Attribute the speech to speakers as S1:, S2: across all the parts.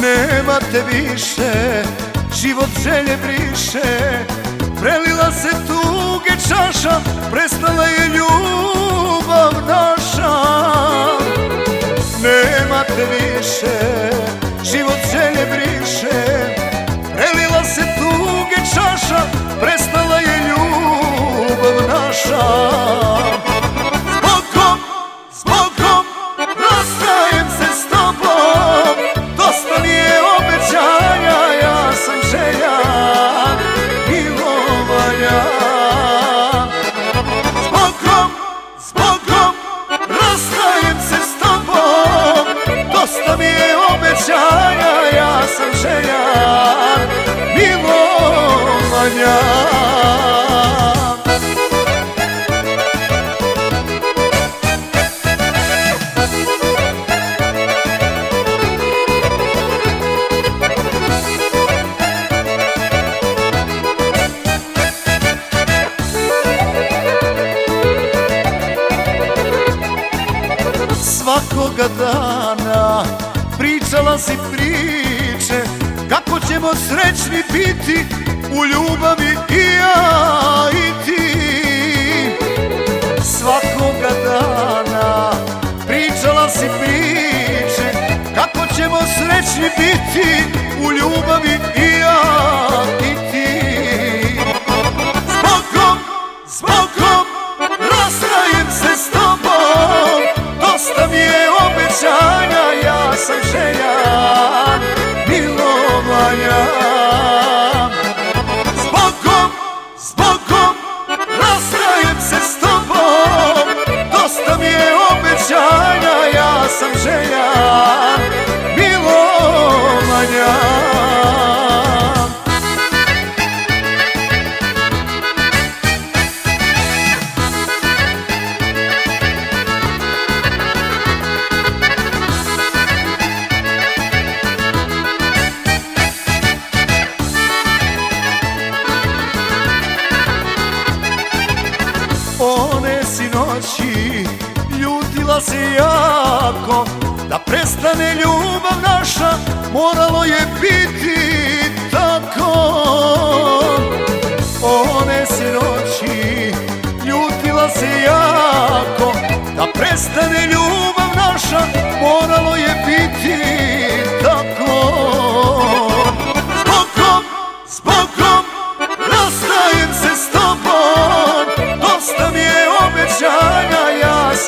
S1: Nema te više, život želje briše. Prelila se tuge čaša, prestala je ljubav naša. Nema te više, život želje briše. Prelila se tuge čaša, prestala je ljubav naša milovanja Svakoga dana pričala si priče Kako ćemo srećni biti u ljubavi i ja i ti. Svakoga dana pričala si priče Kako ćemo srećni biti u ljubavi One si noći ljutila se jako Da prestane ljubav naša moralo je biti tako. One si noći ljutila se jako Da prestane ljubav naša moralo je biti tako. Zbogom, zbogom,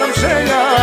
S1: sam želja